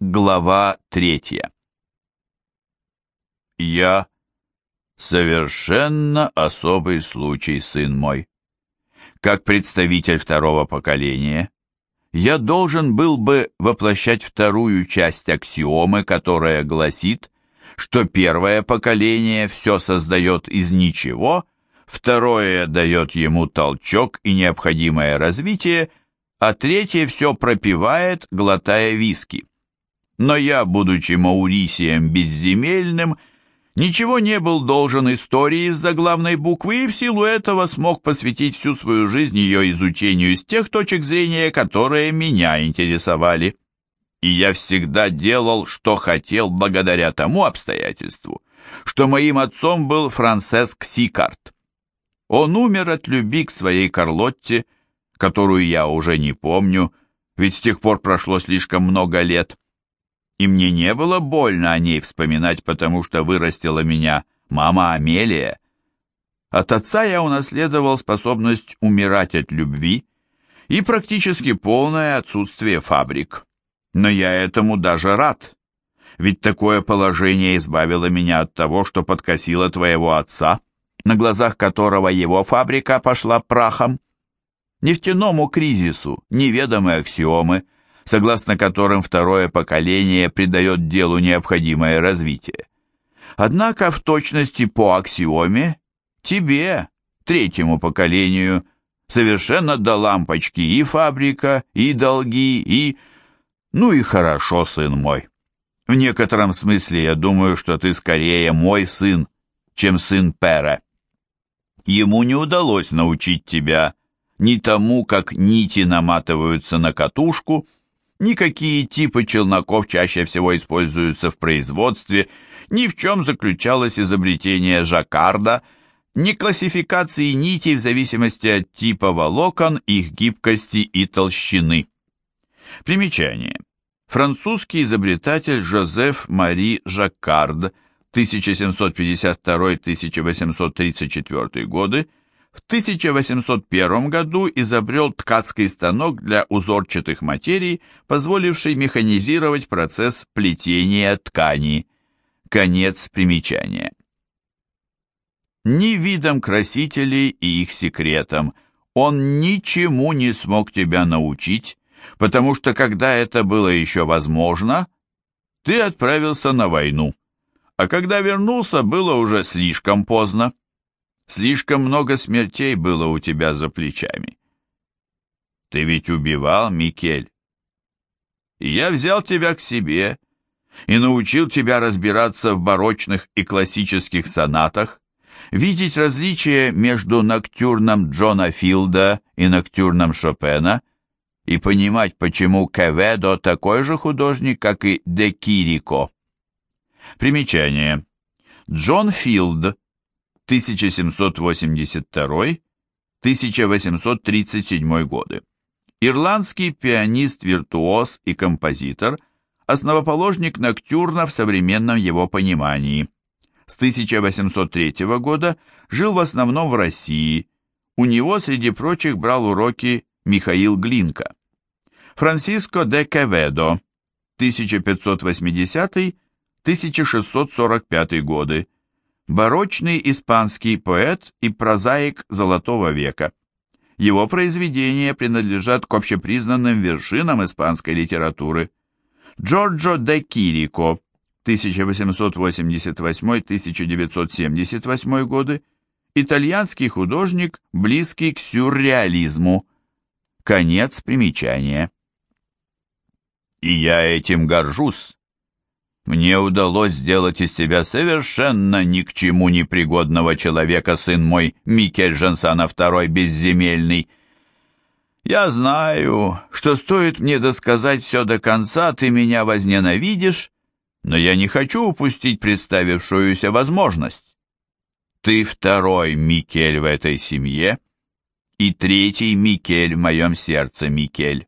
Глава третья. Я совершенно особый случай, сын мой. Как представитель второго поколения, я должен был бы воплощать вторую часть аксиомы, которая гласит, что первое поколение все создает из ничего, второе дает ему толчок и необходимое развитие, а третье все пропивает, глотая виски. Но я, будучи Маурисием безземельным, ничего не был должен истории из-за главной буквы и в силу этого смог посвятить всю свою жизнь ее изучению с тех точек зрения, которые меня интересовали. И я всегда делал, что хотел, благодаря тому обстоятельству, что моим отцом был Франциск Сикарт. Он умер от любви к своей Карлотте, которую я уже не помню, ведь с тех пор прошло слишком много лет и мне не было больно о ней вспоминать, потому что вырастила меня мама Амелия. От отца я унаследовал способность умирать от любви и практически полное отсутствие фабрик. Но я этому даже рад, ведь такое положение избавило меня от того, что подкосило твоего отца, на глазах которого его фабрика пошла прахом. Нефтяному кризису неведомы аксиомы – согласно которым второе поколение придает делу необходимое развитие. Однако в точности по аксиоме тебе, третьему поколению, совершенно до лампочки и фабрика, и долги, и... Ну и хорошо, сын мой. В некотором смысле я думаю, что ты скорее мой сын, чем сын Пера. Ему не удалось научить тебя ни тому, как нити наматываются на катушку, Никакие типы челноков чаще всего используются в производстве, ни в чем заключалось изобретение жаккарда, ни классификации нитей в зависимости от типа волокон, их гибкости и толщины. Примечание. Французский изобретатель Жозеф Мари Жаккард 1752-1834 годы в 1801 году изобрел ткацкий станок для узорчатых материй, позволивший механизировать процесс плетения ткани. Конец примечания. Ни видом красителей и их секретам он ничему не смог тебя научить, потому что когда это было еще возможно, ты отправился на войну, а когда вернулся, было уже слишком поздно. Слишком много смертей было у тебя за плечами. Ты ведь убивал, Микель. И я взял тебя к себе и научил тебя разбираться в барочных и классических сонатах, видеть различия между ноктюрном Джона Филда и ноктюрном Шопена и понимать, почему Кеведо такой же художник, как и Де Кирико. Примечание. Джон Филд 1782-1837 годы. Ирландский пианист-виртуоз и композитор, основоположник ноктюрна в современном его понимании. С 1803 года жил в основном в России. У него, среди прочих, брал уроки Михаил Глинка. Франциско де Кеведо, 1580-1645 годы, барочный испанский поэт и прозаик Золотого века. Его произведения принадлежат к общепризнанным вершинам испанской литературы. Джорджо де Кирико, 1888-1978 годы, итальянский художник, близкий к сюрреализму. Конец примечания. И я этим горжусь, мне удалось сделать из тебя совершенно ни к чему не пригодного человека, сын мой, Микель Жансана II безземельный. Я знаю, что стоит мне досказать все до конца, ты меня возненавидишь, но я не хочу упустить представившуюся возможность. Ты второй Микель в этой семье и третий Микель в моем сердце, Микель.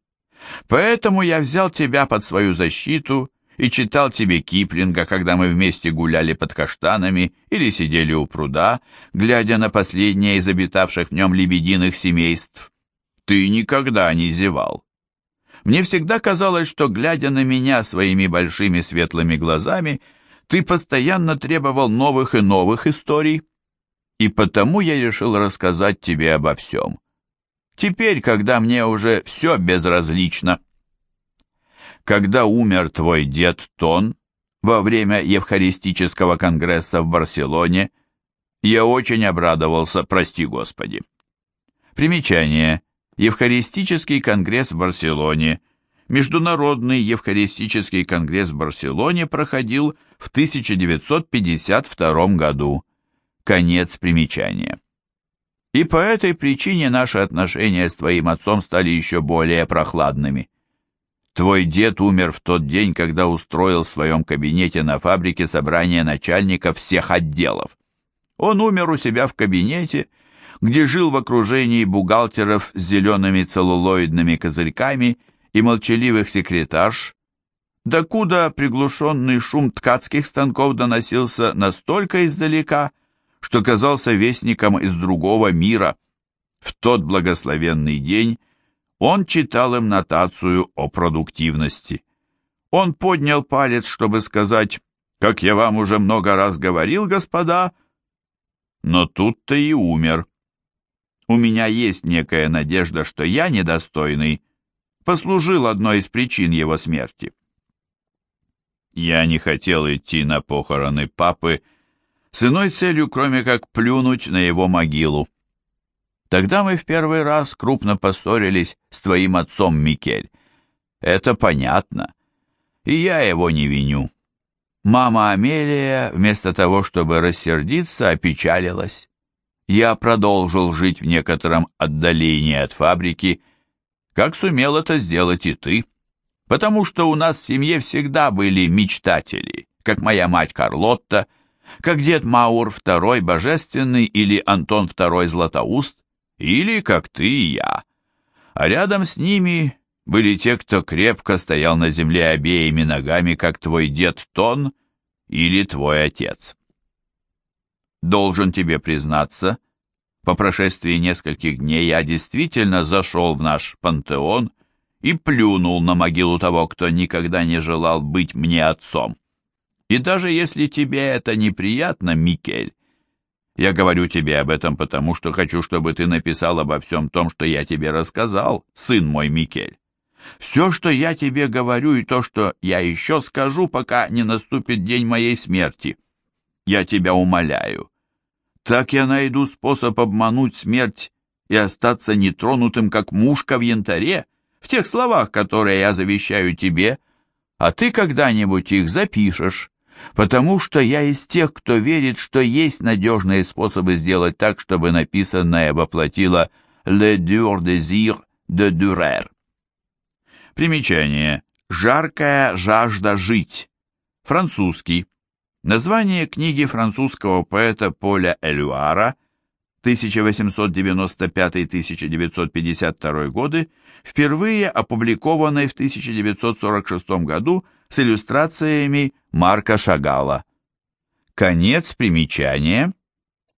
Поэтому я взял тебя под свою защиту и читал тебе Киплинга, когда мы вместе гуляли под каштанами или сидели у пруда, глядя на последнее из обитавших в нем лебединых семейств. Ты никогда не зевал. Мне всегда казалось, что, глядя на меня своими большими светлыми глазами, ты постоянно требовал новых и новых историй, и потому я решил рассказать тебе обо всем. Теперь, когда мне уже все безразлично. Когда умер твой дед Тон во время Евхаристического конгресса в Барселоне, я очень обрадовался, прости Господи. Примечание. Евхаристический конгресс в Барселоне. Международный Евхаристический конгресс в Барселоне проходил в 1952 году. Конец примечания. И по этой причине наши отношения с твоим отцом стали еще более прохладными. Твой дед умер в тот день, когда устроил в своем кабинете на фабрике собрание начальников всех отделов. Он умер у себя в кабинете, где жил в окружении бухгалтеров с зелеными целлулоидными козырьками и молчаливых секретарш, докуда приглушенный шум ткацких станков доносился настолько издалека, что казался вестником из другого мира. В тот благословенный день он читал им нотацию о продуктивности. Он поднял палец, чтобы сказать, «Как я вам уже много раз говорил, господа», но тут-то и умер. У меня есть некая надежда, что я недостойный, послужил одной из причин его смерти. Я не хотел идти на похороны папы с иной целью, кроме как плюнуть на его могилу. Тогда мы в первый раз крупно поссорились с твоим отцом, Микель. Это понятно. И я его не виню. Мама Амелия, вместо того, чтобы рассердиться, опечалилась. Я продолжил жить в некотором отдалении от фабрики, как сумел это сделать и ты потому что у нас в семье всегда были мечтатели, как моя мать Карлотта, как дед Маур II Божественный или Антон II Златоуст, или как ты и я. А рядом с ними были те, кто крепко стоял на земле обеими ногами, как твой дед Тон или твой отец. Должен тебе признаться, по прошествии нескольких дней я действительно зашел в наш пантеон и плюнул на могилу того, кто никогда не желал быть мне отцом. И даже если тебе это неприятно, Микель, я говорю тебе об этом потому, что хочу, чтобы ты написал обо всем том, что я тебе рассказал, сын мой Микель. Все, что я тебе говорю, и то, что я еще скажу, пока не наступит день моей смерти. Я тебя умоляю. Так я найду способ обмануть смерть и остаться нетронутым, как мушка в янтаре, в тех словах, которые я завещаю тебе, а ты когда-нибудь их запишешь, потому что я из тех, кто верит, что есть надежные способы сделать так, чтобы написанное воплотило «le dur désir de durer». Примечание. «Жаркая жажда жить». Французский. Название книги французского поэта Поля Элюара 1895-1952 годы впервые опубликованной в 1946 году с иллюстрациями Марка Шагала. Конец примечания.